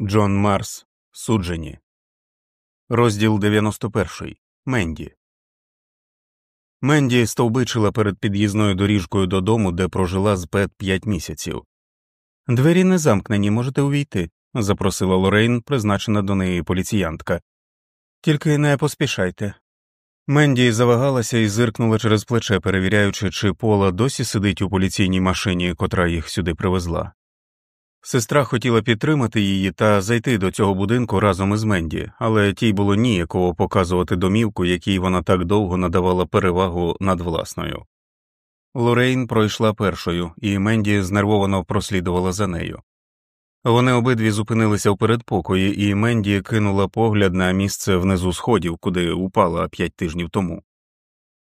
Джон Марс. Суджені. Розділ 91. Менді. Менді стовбичила перед під'їзною доріжкою додому, де прожила з Пет п'ять місяців. Двері не замкнені, можете увійти, запросила Лорейн, призначена до неї поліціянтка. Тільки не поспішайте. Менді завагалася і зиркнула через плече, перевіряючи, чи пола досі сидить у поліційній машині, котра їх сюди привезла. Сестра хотіла підтримати її та зайти до цього будинку разом із Менді, але тій було ніякого показувати домівку, якій вона так довго надавала перевагу над власною. Лорейн пройшла першою, і Менді знервовано прослідувала за нею. Вони обидві зупинилися в передпокої, і Менді кинула погляд на місце внизу сходів, куди упала п'ять тижнів тому.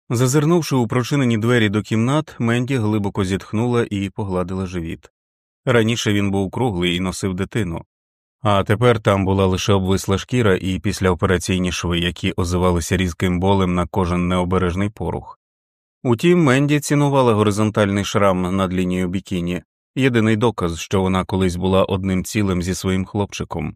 Зазирнувши у прочинені двері до кімнат, Менді глибоко зітхнула і погладила живіт. Раніше він був круглий і носив дитину, а тепер там була лише обвисла шкіра і післяопераційні шви, які озивалися різким болем на кожен необережний порух. Утім, Менді цінувала горизонтальний шрам над лінією бікіні, єдиний доказ, що вона колись була одним цілим зі своїм хлопчиком.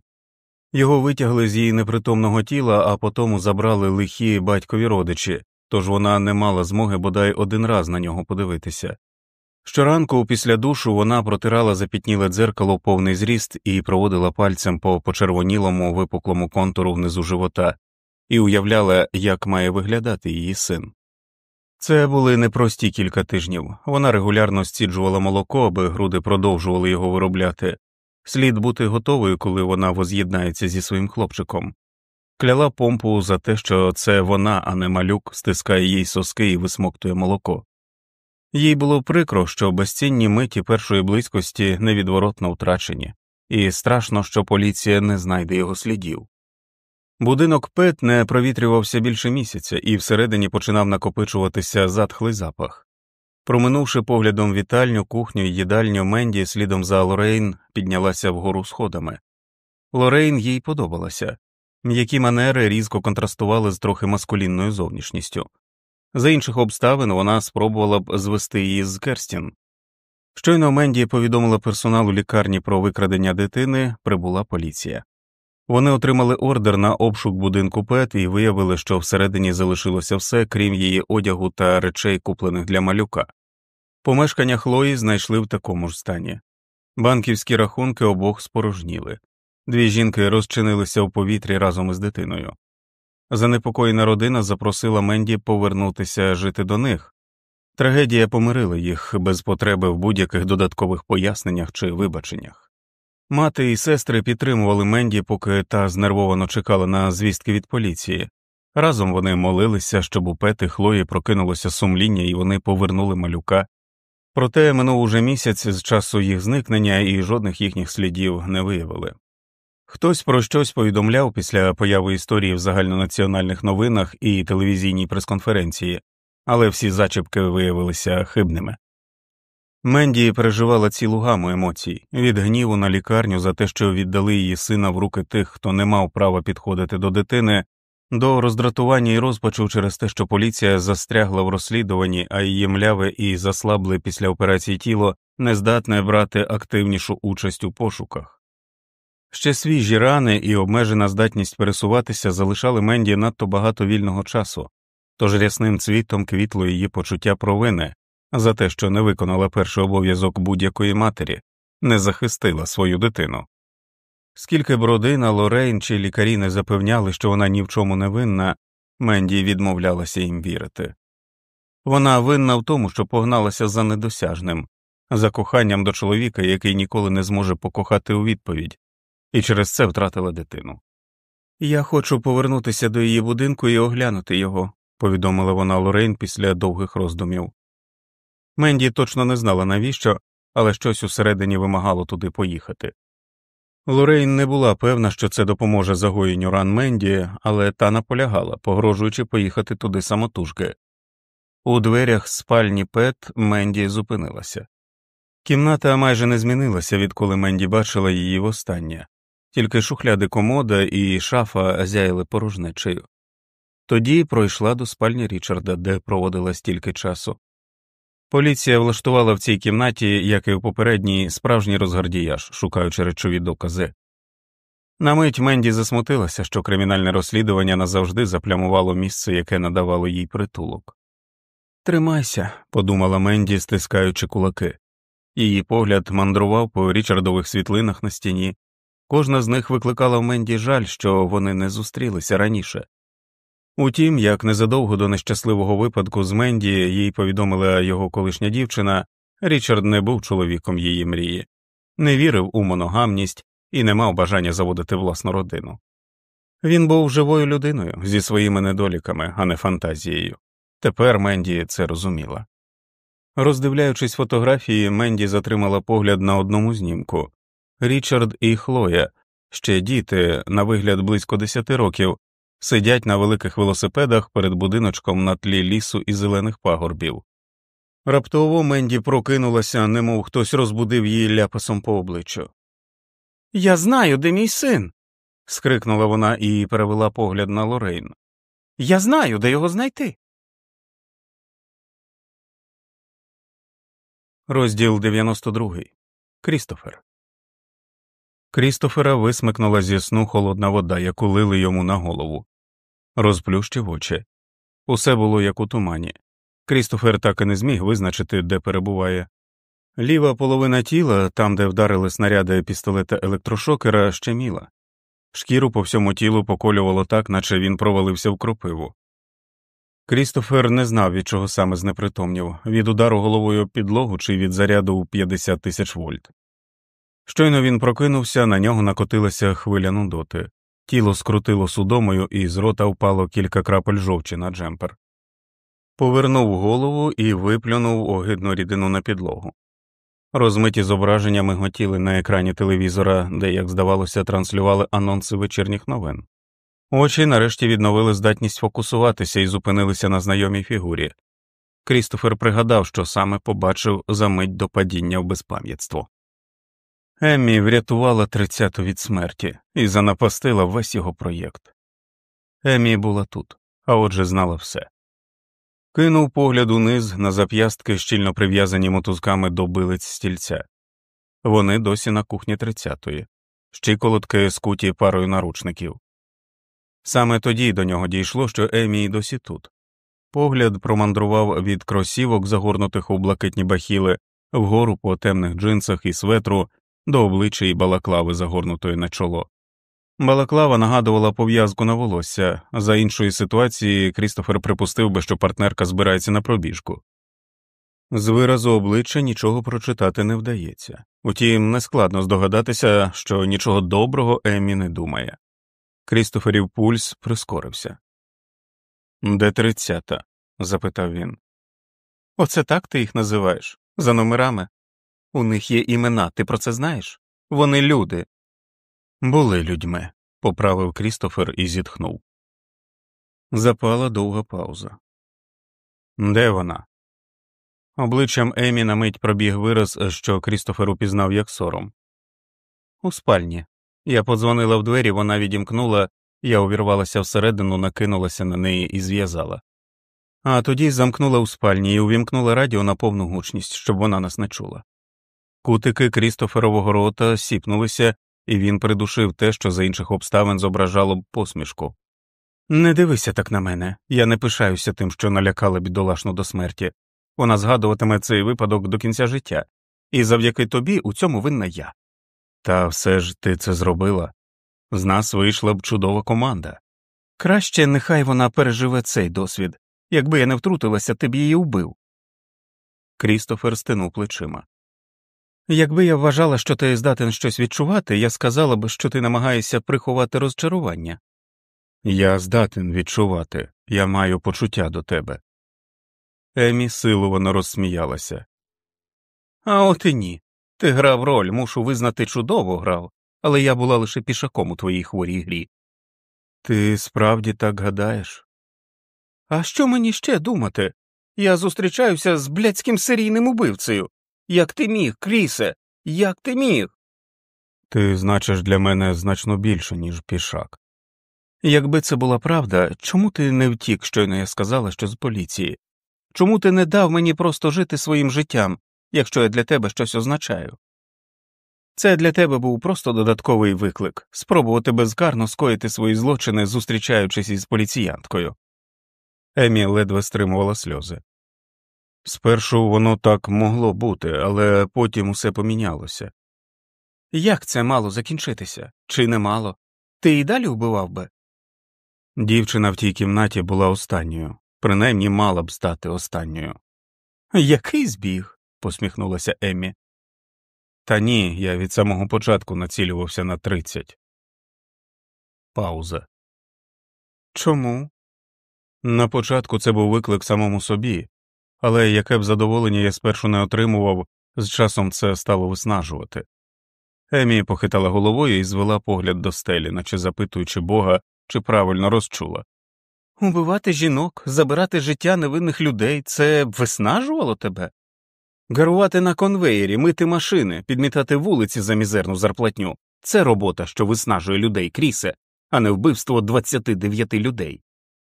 Його витягли з її непритомного тіла, а потому забрали лихі батькові родичі, тож вона не мала змоги бодай один раз на нього подивитися. Щоранку після душу вона протирала запітніле дзеркало повний зріст і проводила пальцем по почервонілому випуклому контуру внизу живота і уявляла, як має виглядати її син. Це були непрості кілька тижнів. Вона регулярно стіджувала молоко, аби груди продовжували його виробляти. Слід бути готовою, коли вона воз'єднається зі своїм хлопчиком. Кляла помпу за те, що це вона, а не малюк, стискає їй соски і висмоктує молоко. Їй було прикро, що безцінні миті першої близькості невідворотно втрачені, і страшно, що поліція не знайде його слідів. Будинок Пет не провітрювався більше місяця, і всередині починав накопичуватися затхлий запах. Проминувши поглядом вітальню, кухню й їдальню, Менді слідом за Лорейн піднялася вгору сходами. Лорейн їй подобалася, м'які манери різко контрастували з трохи маскулінною зовнішністю. За інших обставин вона спробувала б звести її з Керстін. Щойно Менді повідомила персоналу лікарні про викрадення дитини, прибула поліція. Вони отримали ордер на обшук будинку Пет і виявили, що всередині залишилося все, крім її одягу та речей, куплених для малюка. Помешкання Хлої знайшли в такому ж стані. Банківські рахунки обох спорожніли. Дві жінки розчинилися в повітрі разом із дитиною. Занепокоєна родина запросила Менді повернутися жити до них. Трагедія помирила їх без потреби в будь-яких додаткових поясненнях чи вибаченнях. Мати і сестри підтримували Менді, поки та знервовано чекала на звістки від поліції. Разом вони молилися, щоб у Пети Хлої прокинулося сумління і вони повернули малюка. Проте минув уже місяць з часу їх зникнення і жодних їхніх слідів не виявили. Хтось про щось повідомляв після появи історії в загальнонаціональних новинах і телевізійній прес-конференції, але всі зачіпки виявилися хибними. Менді переживала цілу гаму емоцій від гніву на лікарню за те, що віддали її сина в руки тих, хто не мав права підходити до дитини, до роздратування і розпачу через те, що поліція застрягла в розслідуванні, а її мляве і заслабле після операції тіло не здатне брати активнішу участь у пошуках. Ще свіжі рани і обмежена здатність пересуватися залишали Менді надто багато вільного часу, тож рясним цвітом квітло її почуття провини за те, що не виконала перший обов'язок будь-якої матері, не захистила свою дитину. Скільки б родина, Лорейн чи лікарі не запевняли, що вона ні в чому не винна, Менді відмовлялася їм вірити. Вона винна в тому, що погналася за недосяжним, за коханням до чоловіка, який ніколи не зможе покохати у відповідь і через це втратила дитину. Я хочу повернутися до її будинку і оглянути його, повідомила вона Лорейн після довгих роздумів. Менді точно не знала навіщо, але щось усередині вимагало туди поїхати. Лорейн не була певна, що це допоможе загоєнню ран Менді, але та наполягала, погрожуючи поїхати туди самотужки. У дверях спальні Пет Менді зупинилася. Кімната майже не змінилася, відколи Менді бачила її востаннє тільки шухляди комода і шафа зяяли порожнечею. Тоді пройшла до спальні Річарда, де проводила стільки часу. Поліція влаштувала в цій кімнаті, як і в попередній, справжній розгардіяж, шукаючи речові докази. На мить Менді засмутилася, що кримінальне розслідування назавжди заплямувало місце, яке надавало їй притулок. Тримайся, подумала Менді, стискаючи кулаки. Її погляд мандрував по Річардових світлинах на стіні, кожна з них викликала в Менді жаль, що вони не зустрілися раніше. Утім, як незадовго до нещасливого випадку з Менді їй повідомила його колишня дівчина, Річард не був чоловіком її мрії, не вірив у моногамність і не мав бажання заводити власну родину. Він був живою людиною зі своїми недоліками, а не фантазією. Тепер Менді це розуміла. Роздивляючись фотографії, Менді затримала погляд на одному знімку Річард і Хлоя, ще діти, на вигляд близько десяти років, сидять на великих велосипедах перед будиночком на тлі лісу і зелених пагорбів. Раптово Менді прокинулася, немов хтось розбудив її ляпасом по обличчю. Я знаю, де мій син. скрикнула вона і перевела погляд на Лорейн. Я знаю, де його знайти. Розділ 92. Крістофер. Крістофера висмикнула зі сну холодна вода, яку лили йому на голову. Розплющив очі. Усе було як у тумані. Крістофер так і не зміг визначити, де перебуває. Ліва половина тіла, там, де вдарили снаряди пістолета електрошокера, щеміла. Шкіру по всьому тілу поколювало так, наче він провалився в кропиву. Крістофер не знав, від чого саме знепритомнів від удару головою підлогу чи від заряду у 50 тисяч вольт. Щойно він прокинувся, на нього накотилася хвиля нудоти, тіло скрутило судомою, і з рота впало кілька крапель жовчі на джемпер. Повернув голову і виплюнув огидну рідину на підлогу. Розмиті зображення миготіли на екрані телевізора, де, як здавалося, транслювали анонси вечірніх новин. Очі нарешті відновили здатність фокусуватися і зупинилися на знайомій фігурі. Крістофер пригадав, що саме побачив за мить до падіння в безпам'ятство. Еммі врятувала тридцяту від смерті і занапастила весь його проєкт. Еммі була тут, а отже знала все. Кинув погляд униз на зап'ястки, щільно прив'язані мотузками до билиць стільця. Вони досі на кухні тридцятої, щиколотки скуті парою наручників. Саме тоді до нього дійшло, що Емі досі тут. Погляд промандрував від кросівок, загорнутих у блакитні бахіли, вгору по темних джинсах і светру, до обличчя і балаклави, загорнутої на чоло. Балаклава нагадувала пов'язку на волосся, за іншої ситуації Крістофер припустив би, що партнерка збирається на пробіжку. З виразу обличчя нічого прочитати не вдається, утім, нескладно здогадатися, що нічого доброго Еммі не думає. Крістоферів пульс прискорився. Де тридцята? запитав він. Оце так ти їх називаєш? За номерами? У них є імена, ти про це знаєш? Вони люди. Були людьми, поправив Крістофер і зітхнув. Запала довга пауза. Де вона? Обличчям Емі на мить пробіг вираз, що Крістофер упізнав як сором. У спальні. Я подзвонила в двері, вона відімкнула, я увірвалася всередину, накинулася на неї і зв'язала. А тоді замкнула у спальні і увімкнула радіо на повну гучність, щоб вона нас не чула. Кутики Крістоферового рота сіпнулися, і він придушив те, що за інших обставин зображало б посмішку. Не дивися так на мене, я не пишаюся тим, що налякала бідолашну до смерті. Вона згадуватиме цей випадок до кінця життя, і завдяки тобі у цьому винна я. Та все ж ти це зробила. З нас вийшла б чудова команда. Краще нехай вона переживе цей досвід. Якби я не втрутилася, ти б її вбив. Крістофер стинув плечима. Якби я вважала, що ти здатен щось відчувати, я сказала б, що ти намагаєшся приховати розчарування. Я здатен відчувати, я маю почуття до тебе. Емі силовано розсміялася. А от і ні. Ти грав роль, мушу визнати, чудово грав, але я була лише пішаком у твоїй хворій грі. Ти справді так гадаєш? А що мені ще думати? Я зустрічаюся з блядським серійним убивцею. Як ти міг, Крісе, як ти міг? Ти значиш для мене значно більше, ніж пішак. Якби це була правда, чому ти не втік, щойно я сказала, що з поліції? Чому ти не дав мені просто жити своїм життям, якщо я для тебе щось означаю? Це для тебе був просто додатковий виклик спробувати безкарно скоїти свої злочини, зустрічаючись із поліціянткою. Емі ледве стримувала сльози. Спершу воно так могло бути, але потім усе помінялося. Як це мало закінчитися? Чи не мало? Ти і далі вбивав би? Дівчина в тій кімнаті була останньою, принаймні мала б стати останньою. Який збіг? посміхнулася Еммі. Та ні, я від самого початку націлювався на тридцять. Пауза. Чому? На початку це був виклик самому собі, але яке б задоволення я спершу не отримував, з часом це стало виснажувати. Емі похитала головою і звела погляд до стелі, наче запитуючи бога, чи правильно розчула. Убивати жінок, забирати життя невинних людей це виснажувало тебе? Гарувати на конвеєрі, мити машини, підмітати вулиці за мізерну зарплатню це робота, що виснажує людей крісе, а не вбивство 29 людей.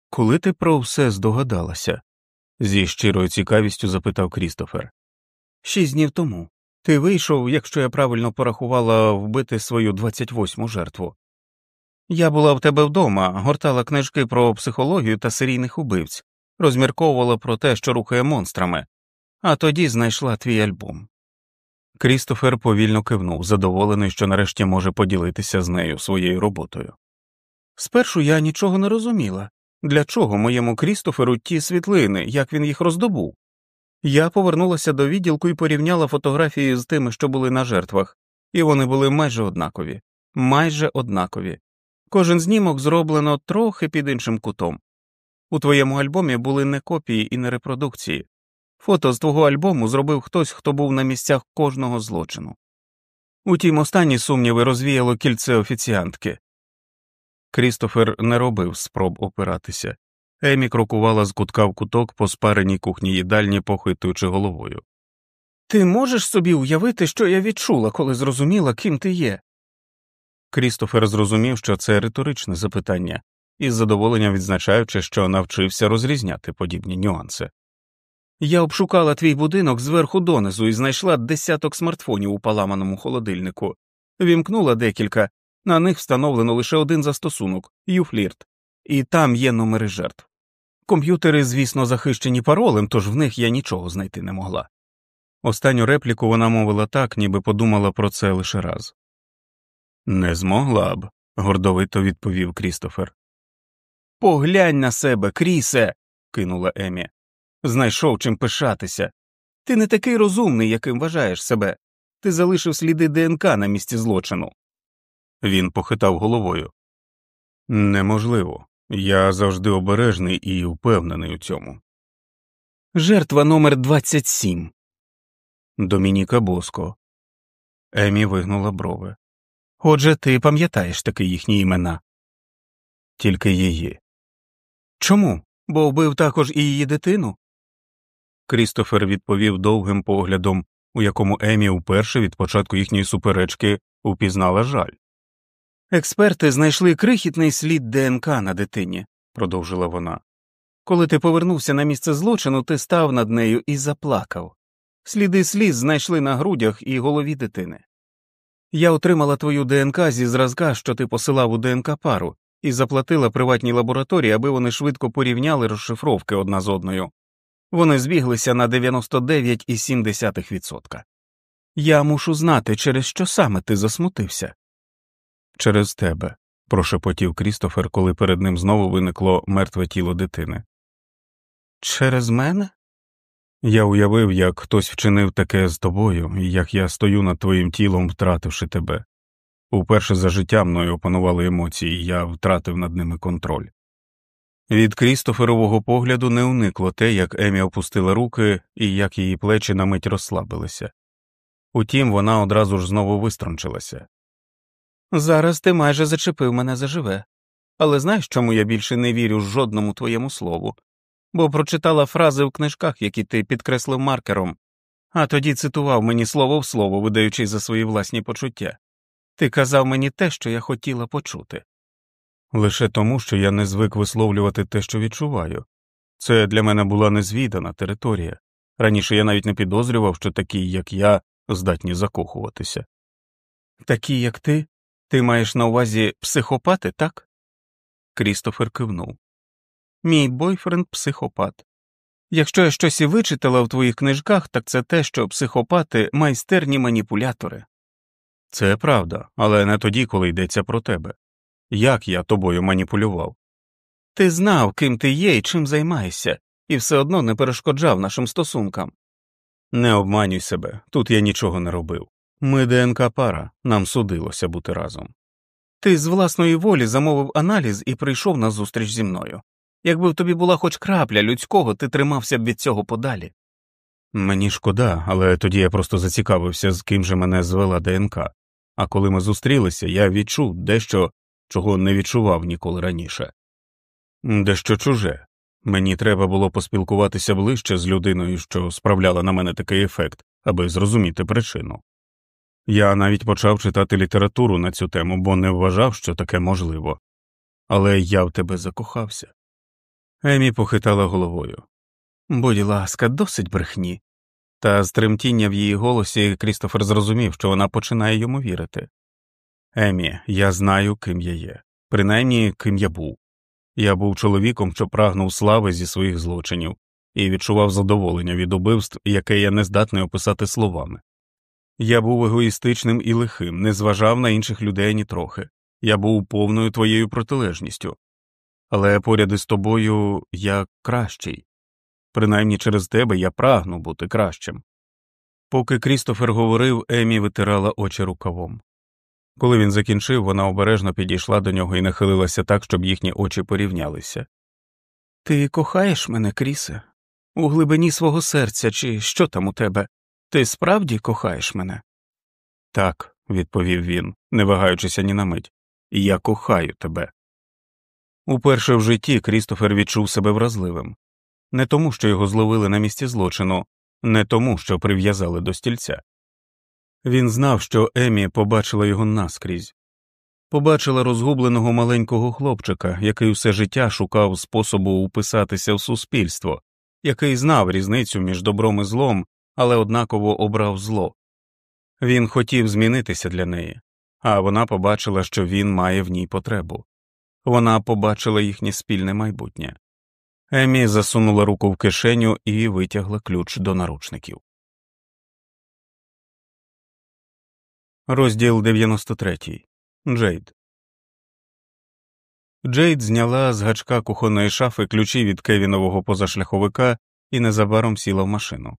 Коли ти про все здогадалася? Зі щирою цікавістю запитав Крістофер. Шість днів тому. Ти вийшов, якщо я правильно порахувала, вбити свою 28-му жертву. Я була в тебе вдома, гортала книжки про психологію та серійних убивць, розмірковувала про те, що рухає монстрами, а тоді знайшла твій альбом. Крістофер повільно кивнув, задоволений, що нарешті може поділитися з нею своєю роботою. Спершу я нічого не розуміла для чого моєму Крістоферу ті світлини, як він їх роздобув. Я повернулася до відділку і порівняла фотографії з тими, що були на жертвах, і вони були майже однакові, майже однакові. Кожен знімок зроблено трохи під іншим кутом. У твоєму альбомі були не копії і не репродукції. Фото з твого альбому зробив хтось, хто був на місцях кожного злочину. Утім, останні сумніви розвіяло кільце офіціантки. Крістофер не робив спроб опиратися. Емі крокувала з кутка в куток по спареній кухні їдальні, похитуючи головою. Ти можеш собі уявити, що я відчула, коли зрозуміла, ким ти є? Крістофер зрозумів, що це риторичне запитання, із задоволенням відзначаючи, що навчився розрізняти подібні нюанси. Я обшукала твій будинок зверху донизу і знайшла десяток смартфонів у поламаному холодильнику, вімкнула декілька, на них встановлено лише один застосунок юфлірт, і там є номери жертв. Комп'ютери, звісно, захищені паролем, тож в них я нічого знайти не могла. Останню репліку вона мовила так, ніби подумала про це лише раз. Не змогла б, гордовито відповів Крістофер. Поглянь на себе, Крісе. кинула Емі. Знайшов чим пишатися. Ти не такий розумний, яким вважаєш себе. Ти залишив сліди ДНК на місці злочину. Він похитав головою. Неможливо. Я завжди обережний і впевнений у цьому. Жертва номер 27 Домініка Боско. Емі вигнула брови. Отже, ти пам'ятаєш таки їхні імена? Тільки її. Чому? Бо вбив також і її дитину? Крістофер відповів довгим поглядом, у якому Емі вперше від початку їхньої суперечки упізнала жаль. Експерти знайшли крихітний слід ДНК на дитині, продовжила вона. Коли ти повернувся на місце злочину, ти став над нею і заплакав. Сліди сліз знайшли на грудях і голові дитини. Я отримала твою ДНК зі зразка, що ти посилав у ДНК пару, і заплатила приватній лабораторії, аби вони швидко порівняли розшифровки одна з одною. Вони збіглися на 99,7%. Я мушу знати, через що саме ти засмутився. Через тебе, прошепотів Крістофер, коли перед ним знову виникло мертве тіло дитини. Через мене? Я уявив, як хтось вчинив таке з тобою, і як я стою над твоїм тілом, втративши тебе. Уперше за життя мною опанували емоції, і я втратив над ними контроль. Від Крістоферового погляду не уникло те, як Емі опустила руки і як її плечі на мить розслабилися. Утім, вона одразу ж знову вистрончилася. Зараз ти майже зачепив мене заживе, але знаєш, чому я більше не вірю жодному твоєму слову, бо прочитала фрази в книжках, які ти підкреслив маркером, а тоді цитував мені слово в слово, видаючи за свої власні почуття. Ти казав мені те, що я хотіла почути. Лише тому, що я не звик висловлювати те, що відчуваю. Це для мене була незвідана територія. Раніше я навіть не підозрював, що такі, як я, здатні закохуватися. Такі, як ти? Ти маєш на увазі психопати, так? Крістофер кивнув. Мій бойфренд психопат. Якщо я щось і вичитала в твоїх книжках, так це те, що психопати майстерні маніпулятори. Це правда, але не тоді, коли йдеться про тебе. Як я тобою маніпулював? Ти знав, ким ти є і чим займаєшся, і все одно не перешкоджав нашим стосункам. Не обманюй себе, тут я нічого не робив. Ми ДНК пара, нам судилося бути разом. Ти з власної волі замовив аналіз і прийшов на зустріч зі мною. Якби в тобі була хоч крапля людського, ти тримався б від цього подалі. Мені шкода, але тоді я просто зацікавився, з ким же мене звела ДНК, а коли ми зустрілися, я відчув дещо, чого не відчував ніколи раніше. Дещо чуже. Мені треба було поспілкуватися ближче з людиною, що справляла на мене такий ефект, аби зрозуміти причину. Я навіть почав читати літературу на цю тему, бо не вважав, що таке можливо. Але я в тебе закохався. Емі похитала головою. Будь ласка, досить брехні. Та з тремтіння в її голосі Крістофер зрозумів, що вона починає йому вірити. Емі, я знаю, ким я є, принаймні ким я був. Я був чоловіком, що прагнув слави зі своїх злочинів, і відчував задоволення від убивств, яке я не здатний описати словами. Я був егоїстичним і лихим, не зважав на інших людей ні трохи. Я був повною твоєю протилежністю. Але поряд із тобою я кращий. Принаймні через тебе я прагну бути кращим. Поки Крістофер говорив, Емі витирала очі рукавом. Коли він закінчив, вона обережно підійшла до нього і нахилилася так, щоб їхні очі порівнялися. Ти кохаєш мене, Крісе? У глибині свого серця, чи що там у тебе? Ти справді кохаєш мене? Так, відповів він, не вагаючися ні на мить, я кохаю тебе. Уперше в житті Крістофер відчув себе вразливим не тому, що його зловили на місці злочину, не тому, що прив'язали до стільця. Він знав, що Емі побачила його наскрізь, побачила розгубленого маленького хлопчика, який усе життя шукав способу уписатися в суспільство, який знав різницю між добром і злом, але однаково обрав зло. Він хотів змінитися для неї, а вона побачила, що він має в ній потребу. Вона побачила їхнє спільне майбутнє. Емі засунула руку в кишеню і витягла ключ до наручників. Розділ 93. Джейд. Джейд зняла з гачка кухонної шафи ключі від кевінового позашляховика і незабаром сіла в машину.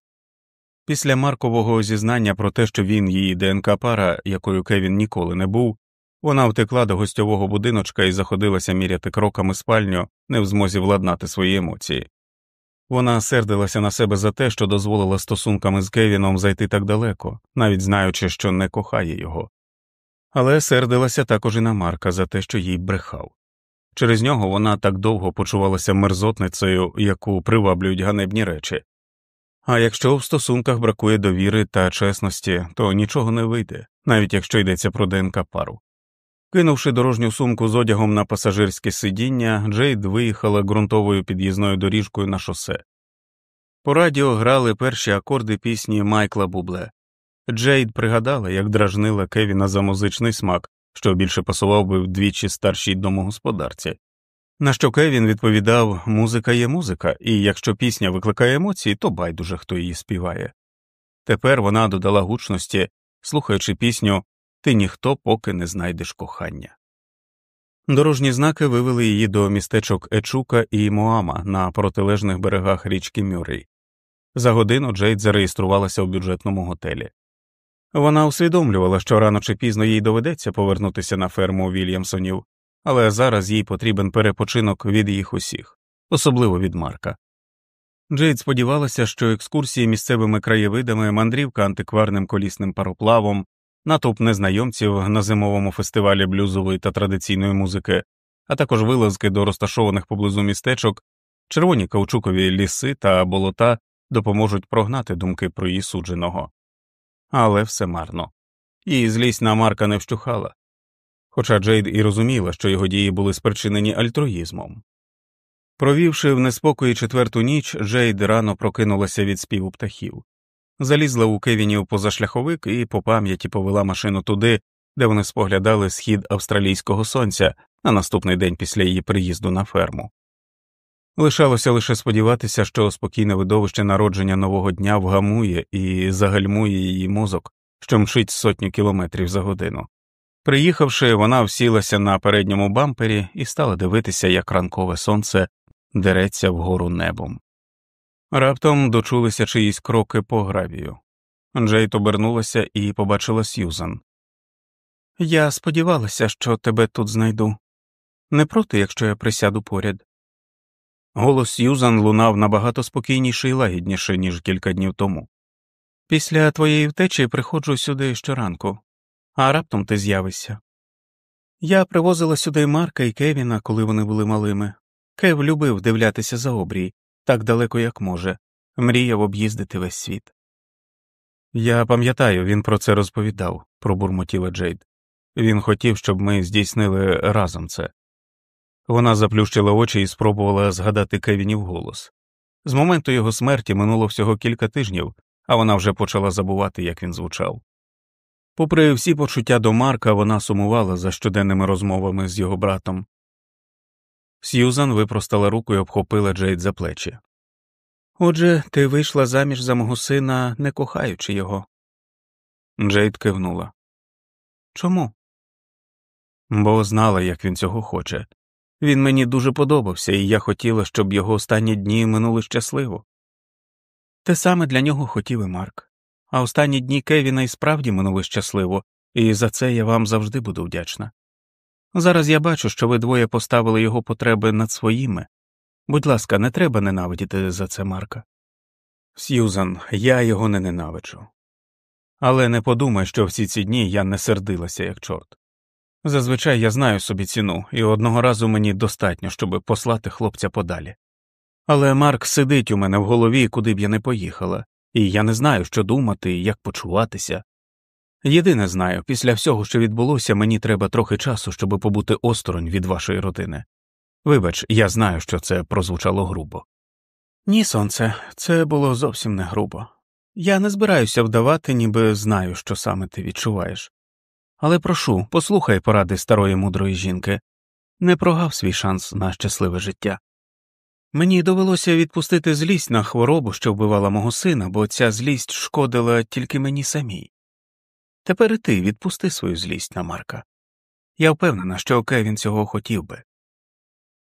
Після Маркового зізнання про те, що він її ДНК пара, якою Кевін ніколи не був, вона втекла до гостьового будиночка і заходилася міряти кроками спальню, не в змозі владнати свої емоції. Вона сердилася на себе за те, що дозволила стосунками з Кевіном зайти так далеко, навіть знаючи, що не кохає його, але сердилася також і на Марка за те, що їй брехав. Через нього вона так довго почувалася мерзотницею, яку приваблюють ганебні речі. А якщо в стосунках бракує довіри та чесності, то нічого не вийде, навіть якщо йдеться про ДНК пару. Кинувши дорожню сумку з одягом на пасажирське сидіння, Джейд виїхала ґрунтовою під'їзною доріжкою на шосе. По радіо грали перші акорди пісні Майкла Бубле. Джейд пригадала, як дражнила Кевіна за музичний смак, що більше пасував би вдвічі старшій домогосподарці. На що Кевін відповідав музика є музика, і якщо пісня викликає емоції, то байдуже хто її співає. Тепер вона додала гучності, слухаючи пісню ти ніхто поки не знайдеш кохання. Дорожні знаки вивели її до містечок Ечука і Моама на протилежних берегах річки Мюррей. За годину Джейд зареєструвалася у бюджетному готелі. Вона усвідомлювала, що рано чи пізно їй доведеться повернутися на ферму Вільямсонів, але зараз їй потрібен перепочинок від їх усіх, особливо від Марка. Джейд сподівалася, що екскурсії місцевими краєвидами, мандрівка антикварним колісним пароплавом, натовп незнайомців на зимовому фестивалі блюзової та традиційної музики, а також вилазки до розташованих поблизу містечок, червоні каучукові ліси та болота допоможуть прогнати думки про її судженого. Але все марно. Її злість на Марка не вщухала. Хоча Джейд і розуміла, що його дії були спричинені альтруїзмом. Провівши в неспокої четверту ніч, Джейд рано прокинулася від співу птахів залізла у Кевінів позашляховик і по пам'яті повела машину туди, де вони споглядали схід австралійського сонця на наступний день після її приїзду на ферму. Лишалося лише сподіватися, що спокійне видовище народження нового дня вгамує і загальмує її мозок, що мчить сотню кілометрів за годину. Приїхавши, вона всілася на передньому бампері і стала дивитися, як ранкове сонце дереться вгору небом. Раптом дочулися чиїсь кроки по гравію. Джейт обернулася і побачила Сьюзан. Я сподівалася, що тебе тут знайду. Не проти, якщо я присяду поряд. Голос Сьюзан лунав набагато спокійніше і лагідніше, ніж кілька днів тому. Після твоєї втечі приходжу сюди щоранку, а раптом ти з'явишся. Я привозила сюди Марка і Кевіна, коли вони були малими. Кев любив дивлятися за обрій, так далеко, як може, мріяв об'їздити весь світ. Я пам'ятаю, він про це розповідав, пробурмотіла Джейд. Він хотів, щоб ми здійснили разом це. Вона заплющила очі і спробувала згадати Кевінів голос. З моменту його смерті минуло всього кілька тижнів, а вона вже почала забувати, як він звучав. Попри всі почуття до Марка, вона сумувала за щоденними розмовами з його братом. Сьюзан випростала руку і обхопила Джейд за плечі. Отже, ти вийшла заміж за мого сина, не кохаючи його. Джейд кивнула. Чому? Бо знала, як він цього хоче. Він мені дуже подобався, і я хотіла, щоб його останні дні минули щасливо. Те саме для нього хотів і Марк, а останні дні Кевіна і справді минули щасливо, і за це я вам завжди буду вдячна. Зараз я бачу, що ви двоє поставили його потреби над своїми. Будь ласка, не треба ненавидіти за це Марка. Сьюзан, я його не ненавиджу. Але не подумай, що всі ці дні я не сердилася, як чорт. Зазвичай я знаю собі ціну, і одного разу мені достатньо, щоб послати хлопця подалі. Але Марк сидить у мене в голові, куди б я не поїхала, і я не знаю, що думати і як почуватися. Єдине знаю, після всього, що відбулося, мені треба трохи часу, щоб побути осторонь від вашої родини. Вибач, я знаю, що це прозвучало грубо. Ні, сонце, це було зовсім не грубо. Я не збираюся вдавати, ніби знаю, що саме ти відчуваєш. Але прошу, послухай поради старої мудрої жінки не прогав свій шанс на щасливе життя. Мені довелося відпустити злість на хворобу, що вбивала мого сина, бо ця злість шкодила тільки мені самій. Тепер і ти відпусти свою злість на Марка. Я впевнена, що Кевін цього хотів би.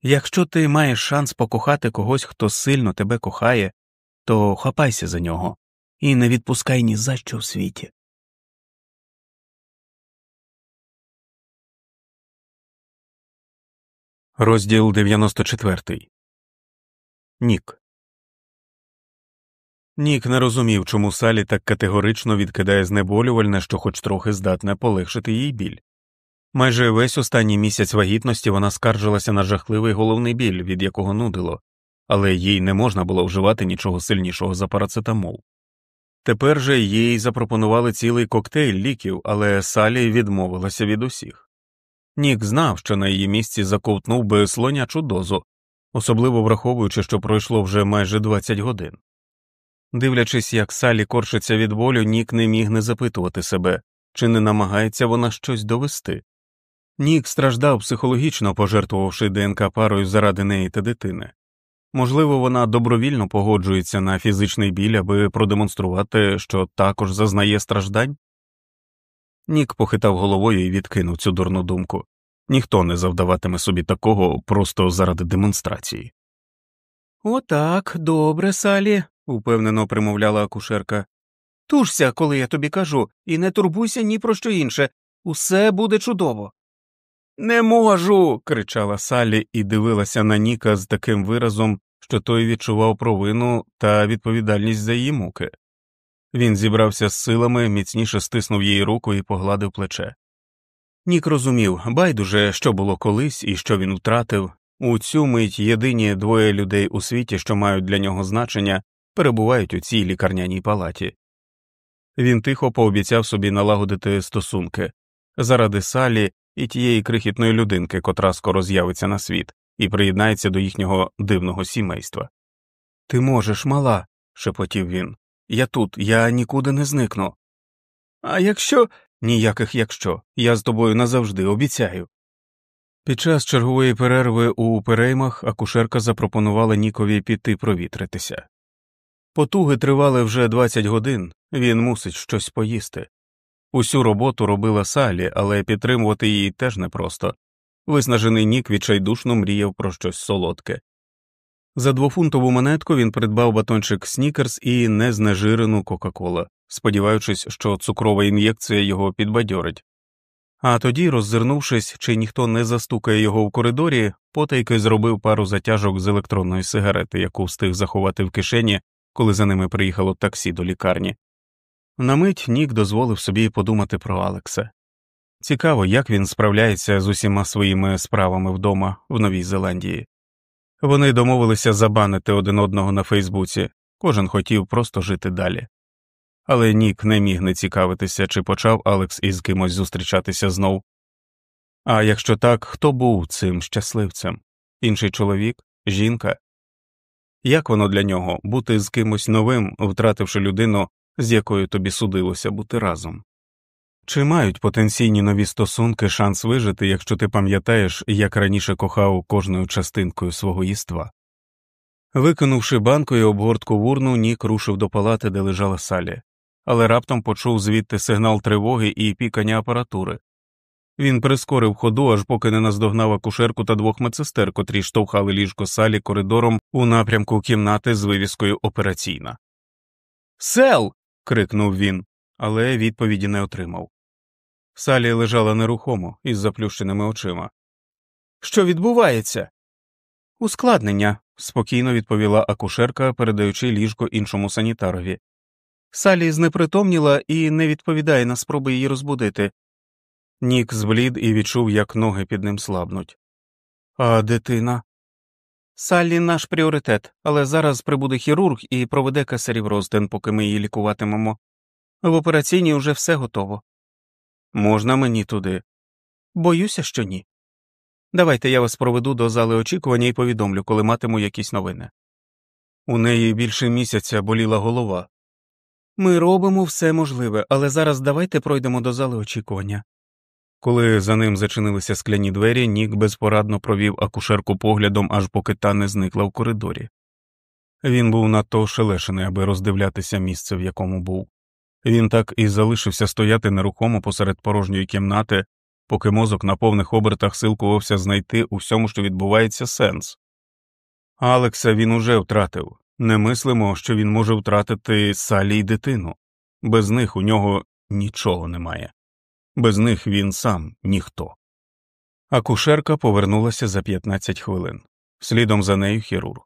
Якщо ти маєш шанс покохати когось, хто сильно тебе кохає, то хапайся за нього і не відпускай ні за що в світі. Розділ 94 Нік Нік не розумів, чому Салі так категорично відкидає знеболювальне, що хоч трохи здатне полегшити їй біль. Майже весь останній місяць вагітності вона скаржилася на жахливий головний біль, від якого нудило, але їй не можна було вживати нічого сильнішого за парацетамол. Тепер же їй запропонували цілий коктейль ліків, але Салі відмовилася від усіх. Нік знав, що на її місці заковтнув би слонячу дозу, особливо враховуючи, що пройшло вже майже 20 годин. Дивлячись, як Салі корчиться від болю, Нік не міг не запитувати себе, чи не намагається вона щось довести. Нік страждав психологічно, пожертвувавши ДНК парою заради неї та дитини. Можливо, вона добровільно погоджується на фізичний біль, аби продемонструвати, що також зазнає страждань. Нік похитав головою і відкинув цю дурну думку ніхто не завдаватиме собі такого просто заради демонстрації. Отак, добре, Салі, упевнено примовляла акушерка. Тужся, коли я тобі кажу, і не турбуйся ні про що інше. Усе буде чудово. Не можу. кричала Салі і дивилася на Ніка з таким виразом, що той відчував провину та відповідальність за її муки. Він зібрався з силами, міцніше стиснув її руку і погладив плече. Нік розумів байдуже, що було колись і що він втратив. У цю мить єдині двоє людей у світі, що мають для нього значення, перебувають у цій лікарняній палаті. Він тихо пообіцяв собі налагодити стосунки заради Салі і тієї крихітної людинки, котра скоро з'явиться на світ, і приєднається до їхнього дивного сімейства. Ти можеш, мала, шепотів він. Я тут, я нікуди не зникну. А якщо Ніяких якщо, я з тобою назавжди обіцяю. Під час чергової перерви у переймах акушерка запропонувала Нікові піти провітритися. Потуги тривали вже 20 годин, він мусить щось поїсти. Усю роботу робила Салі, але підтримувати її теж непросто. Виснажений Нік відчайдушно мріяв про щось солодке. За двофунтову монетку він придбав батончик снікерс і незнежирену Кока-Кола, сподіваючись, що цукрова ін'єкція його підбадьорить. А тоді, роззирнувшись, чи ніхто не застукає його в коридорі, потайки зробив пару затяжок з електронної сигарети, яку встиг заховати в кишені, коли за ними приїхало таксі до лікарні. На мить Нік дозволив собі подумати про Алекса. Цікаво, як він справляється з усіма своїми справами вдома в Новій Зеландії. Вони домовилися забанити один одного на Фейсбуці, кожен хотів просто жити далі. Але Нік не міг не цікавитися, чи почав Алекс із кимось зустрічатися знов. А якщо так, хто був цим щасливцем? Інший чоловік, жінка? Як воно для нього бути з кимось новим, втративши людину, з якою тобі судилося бути разом? Чи мають потенційні нові стосунки шанс вижити, якщо ти пам'ятаєш, як раніше кохав кожною частинкою свого єства? Викинувши банку і обгортку в урну, Нік рушив до палати, де лежала Салі, але раптом почув звідти сигнал тривоги і пікання апаратури. Він прискорив ходу, аж поки не наздогнав акушерку та двох медсестер, котрі штовхали ліжко Салі коридором у напрямку кімнати з вивіскою операційна. Сел. крикнув він, але відповіді не отримав. Салі лежала нерухомо із заплющеними очима. Що відбувається? Ускладнення, спокійно відповіла акушерка, передаючи ліжко іншому санітарові. Салі знепритомніла і не відповідає на спроби її розбудити. Нік зблід і відчув, як ноги під ним слабнуть. А дитина? Саллі наш пріоритет, але зараз прибуде хірург і проведе кесарів розден, поки ми її лікуватимемо. В операційній уже все готово. Можна мені туди? Боюся, що ні. Давайте я вас проведу до зали очікування і повідомлю, коли матиму якісь новини. У неї більше місяця боліла голова. Ми робимо все можливе, але зараз давайте пройдемо до зали очікування. Коли за ним зачинилися скляні двері, Нік безпорадно провів акушерку поглядом, аж поки та не зникла в коридорі. Він був надто ошелешений, аби роздивлятися місце, в якому був. Він так і залишився стояти нерухомо посеред порожньої кімнати, поки мозок на повних обертах силкувався знайти у всьому, що відбувається, сенс. Алекса він уже втратив немислимо, що він може втратити Салі й дитину, без них у нього нічого немає, без них він сам ніхто. Акушерка повернулася за 15 хвилин, слідом за нею хірург.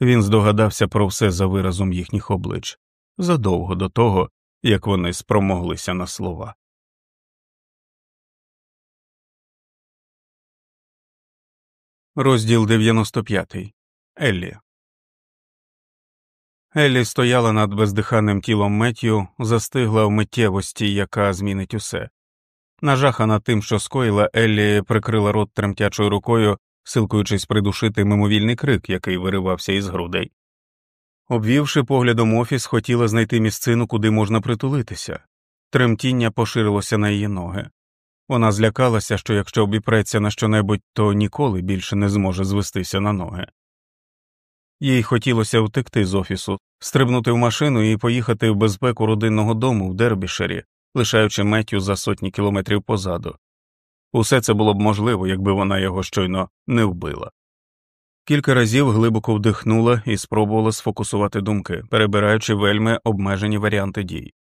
Він здогадався про все за виразом їхніх облич задовго до того, як вони спромоглися на слова. Розділ 95. Еллі. Еллі стояла над бездиханним тілом Меттю, застигла в миттєвості, яка змінить усе. Нажахана тим, що скоїла, Еллі прикрила рот тремтячою рукою, силкуючись придушити мимовільний крик, який виривався із грудей. Обвівши поглядом офіс, хотіла знайти місцину, куди можна притулитися. Тремтіння поширилося на її ноги. Вона злякалася, що якщо обіпреться на щонебудь, то ніколи більше не зможе звестися на ноги. Їй хотілося втекти з офісу, стрибнути в машину і поїхати в безпеку родинного дому в Дербішері, лишаючи Меттю за сотні кілометрів позаду. Усе це було б можливо, якби вона його щойно не вбила. Кілька разів глибоко вдихнула і спробувала сфокусувати думки, перебираючи вельми обмежені варіанти дій.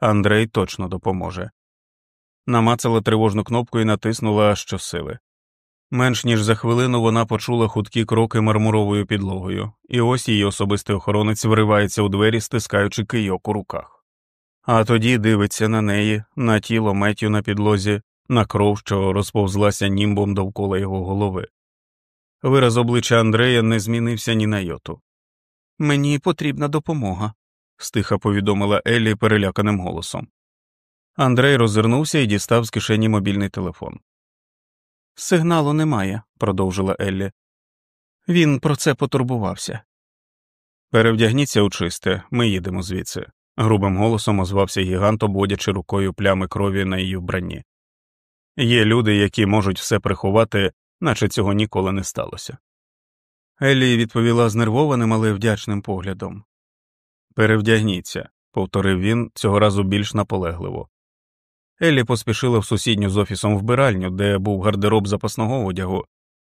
Андрей точно допоможе. Намацала тривожну кнопку і натиснула щосили. Менш ніж за хвилину вона почула хуткі кроки мармуровою підлогою, і ось її особистий охоронець виривається у двері, стискаючи кийок у руках. А тоді дивиться на неї, на тіло Меттю на підлозі, на кров, що розповзлася німбом довкола його голови. Вираз обличчя Андрея не змінився ні на йоту. Мені потрібна допомога, стиха повідомила Еллі переляканим голосом. Андрей розвернувся і дістав з кишені мобільний телефон. Сигналу немає, продовжила Еллі. Він про це потурбувався. Перевдягніться у чисте, ми їдемо звідси. грубим голосом озвався гігант, обводячи рукою плями крові на її вбранні. Є люди, які можуть все приховати, наче цього ніколи не сталося. Еллі відповіла знервованим, але вдячним поглядом. Перевдягніться, повторив він цього разу більш наполегливо. Еллі поспішила в сусідню з офісом вбиральню, де був гардероб запасного одягу,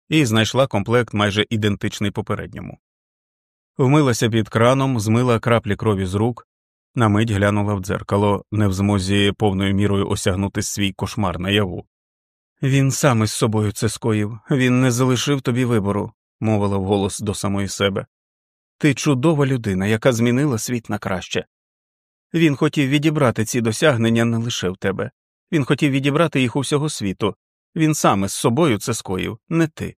і знайшла комплект майже ідентичний попередньому. Вмилася під краном, змила краплі крові з рук, на мить глянула в дзеркало, не в змозі повною мірою осягнути свій кошмар наяву. Він сам із собою це скоїв, він не залишив тобі вибору, мовила вголос до самої себе. Ти чудова людина, яка змінила світ на краще. Він хотів відібрати ці досягнення не лише в тебе, він хотів відібрати їх у всього світу. Він сам із собою це скоїв, не ти.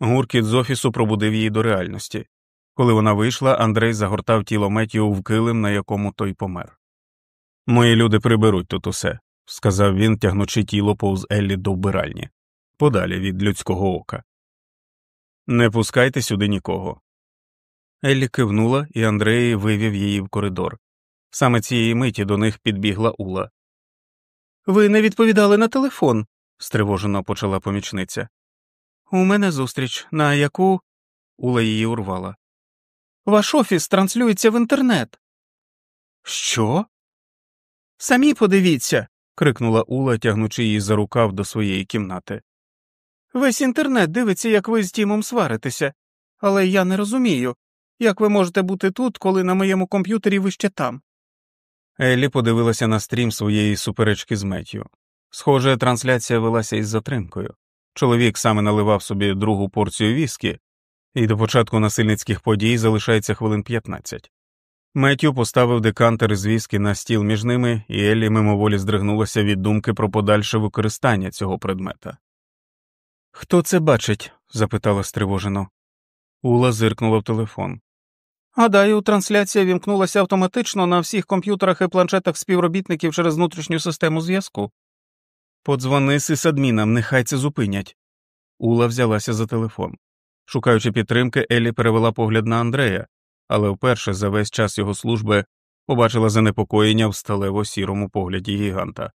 Гуркіт з офісу пробудив її до реальності. Коли вона вийшла, Андрей загортав тіло Меттію в килим, на якому той помер. Мої люди приберуть тут усе, сказав він, тягнучи тіло повз Еллі до вбиральні, подалі від людського ока. Не пускайте сюди нікого. Еллі кивнула, і Андрей вивів її в коридор. Саме цієї миті до них підбігла Ула. Ви не відповідали на телефон, стривожено почала помічниця. У мене зустріч, на яку Ула її урвала. Ваш офіс транслюється в інтернет. Що? Самі подивіться. Крикнула Ула, тягнучи її за рукав до своєї кімнати. Весь інтернет дивиться, як ви з Тімом сваритеся, але я не розумію, як ви можете бути тут, коли на моєму комп'ютері ви ще там. Еллі подивилася на стрім своєї суперечки з Меттю. Схоже, трансляція велася із затримкою. Чоловік саме наливав собі другу порцію віскі, і до початку насильницьких подій залишається хвилин 15. Меттю поставив декантер з віскі на стіл між ними, і Еллі мимоволі здригнулася від думки про подальше використання цього предмета. Хто це бачить? запитала стривожено. Ула зиркнула в телефон. Гадаю, трансляція вімкнулася автоматично на всіх комп'ютерах і планшетах співробітників через внутрішню систему зв'язку. Подзвони сисадмінам, нехай це зупинять. Ула взялася за телефон. Шукаючи підтримки, Еллі перевела погляд на Андрея, але вперше за весь час його служби побачила занепокоєння в сталево сірому погляді гіганта.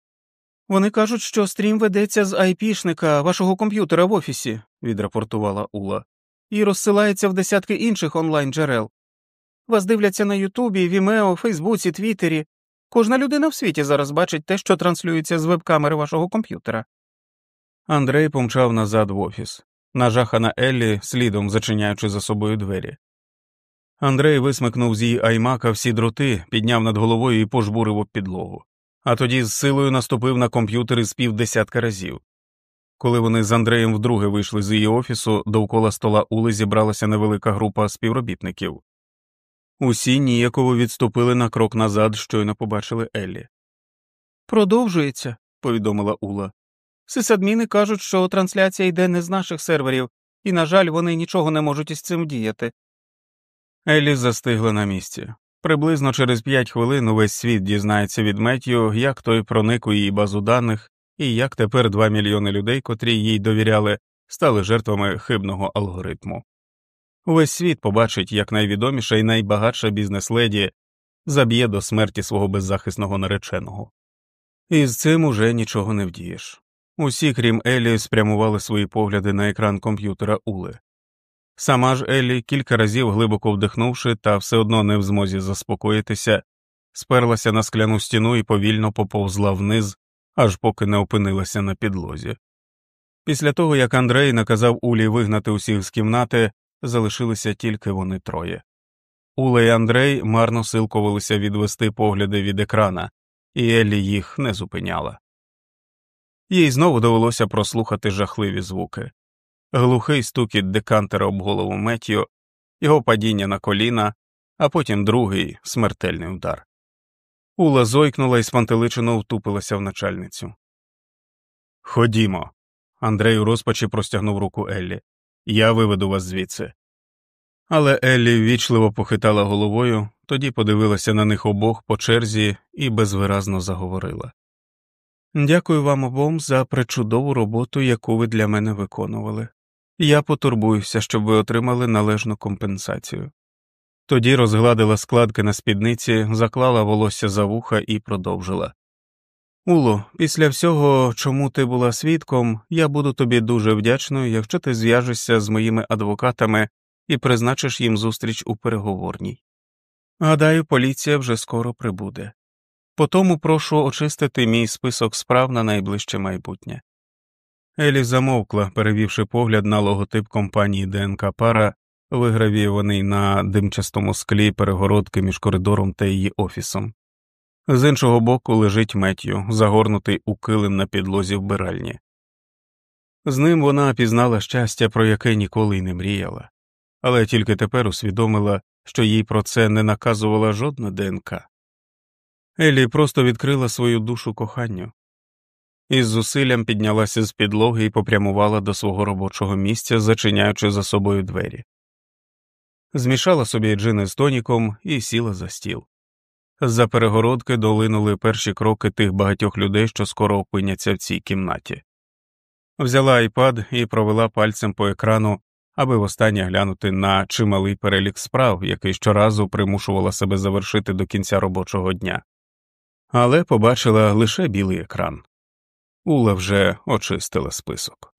Вони кажуть, що стрім ведеться з айпішника вашого комп'ютера в офісі, відрапортувала Ула, і розсилається в десятки інших онлайн джерел. Вас дивляться на Ютубі, Вімео, Фейсбуці, Твіттері. Кожна людина в світі зараз бачить те, що транслюється з веб-камери вашого комп'ютера. Андрей помчав назад в офіс, нажахана Еллі, слідом зачиняючи за собою двері. Андрей висмикнув з її аймака всі дроти, підняв над головою і пожбурив об підлогу, а тоді з силою наступив на комп'ютери з півдесятка разів. Коли вони з Андреєм вдруге вийшли з її офісу, довкола стола Ули зібралася невелика група співробітників. Усі ніяково відступили на крок назад, щойно побачили Еллі. Продовжується, повідомила Ула. Сисадміни кажуть, що трансляція йде не з наших серверів, і, на жаль, вони нічого не можуть із цим діяти. Еллі застигла на місці. Приблизно через п'ять хвилин увесь світ дізнається від Меттю, як той проник у її базу даних, і як тепер два мільйони людей, котрі їй довіряли, стали жертвами хибного алгоритму. Увесь світ побачить, як найвідоміша і найбагатша бізнес-леді заб'є до смерті свого беззахисного нареченого. І з цим уже нічого не вдієш. Усі, крім Елі, спрямували свої погляди на екран комп'ютера Ули. Сама ж Еллі, кілька разів глибоко вдихнувши та все одно не в змозі заспокоїтися, сперлася на скляну стіну і повільно поповзла вниз, аж поки не опинилася на підлозі. Після того, як Андрей наказав Улі вигнати усіх з кімнати, залишилися тільки вони троє. Ула і Андрей марно силкувалися відвести погляди від екрана, і Еллі їх не зупиняла. Їй знову довелося прослухати жахливі звуки глухий стукіт декантера об голову Меттіо, його падіння на коліна, а потім другий смертельний удар. Ула зойкнула і спантеличено втупилася в начальницю. Ходімо. Андрей у розпачі простягнув руку Еллі. Я виведу вас звідси. Але Еллі ввічливо похитала головою, тоді подивилася на них обох по черзі і безвиразно заговорила. Дякую вам обом за причудову роботу, яку ви для мене виконували. Я потурбуюся, щоб ви отримали належну компенсацію. Тоді розгладила складки на спідниці, заклала волосся за вуха і продовжила. Уло, після всього, чому ти була свідком, я буду тобі дуже вдячною, якщо ти зв'яжешся з моїми адвокатами і призначиш їм зустріч у переговорній. Гадаю, поліція вже скоро прибуде. Потому прошу очистити мій список справ на найближче майбутнє. Елі замовкла, перевівши погляд на логотип компанії ДНК Пара, вигравіюваний на димчастому склі перегородки між коридором та її офісом. З іншого боку лежить Меттю, загорнутий у килим на підлозі вбиральні. З ним вона пізнала щастя, про яке ніколи й не мріяла, але тільки тепер усвідомила, що їй про це не наказувала жодна ДНК. Елі просто відкрила свою душу коханню, із зусиллям піднялася з підлоги і попрямувала до свого робочого місця, зачиняючи за собою двері. Змішала собі джини з тоніком і сіла за стіл. З-за перегородки долинули перші кроки тих багатьох людей, що скоро опиняться в цій кімнаті. Взяла айпад і провела пальцем по екрану, аби востаннє глянути на чималий перелік справ, який щоразу примушувала себе завершити до кінця робочого дня, але побачила лише білий екран. Ула вже очистила список.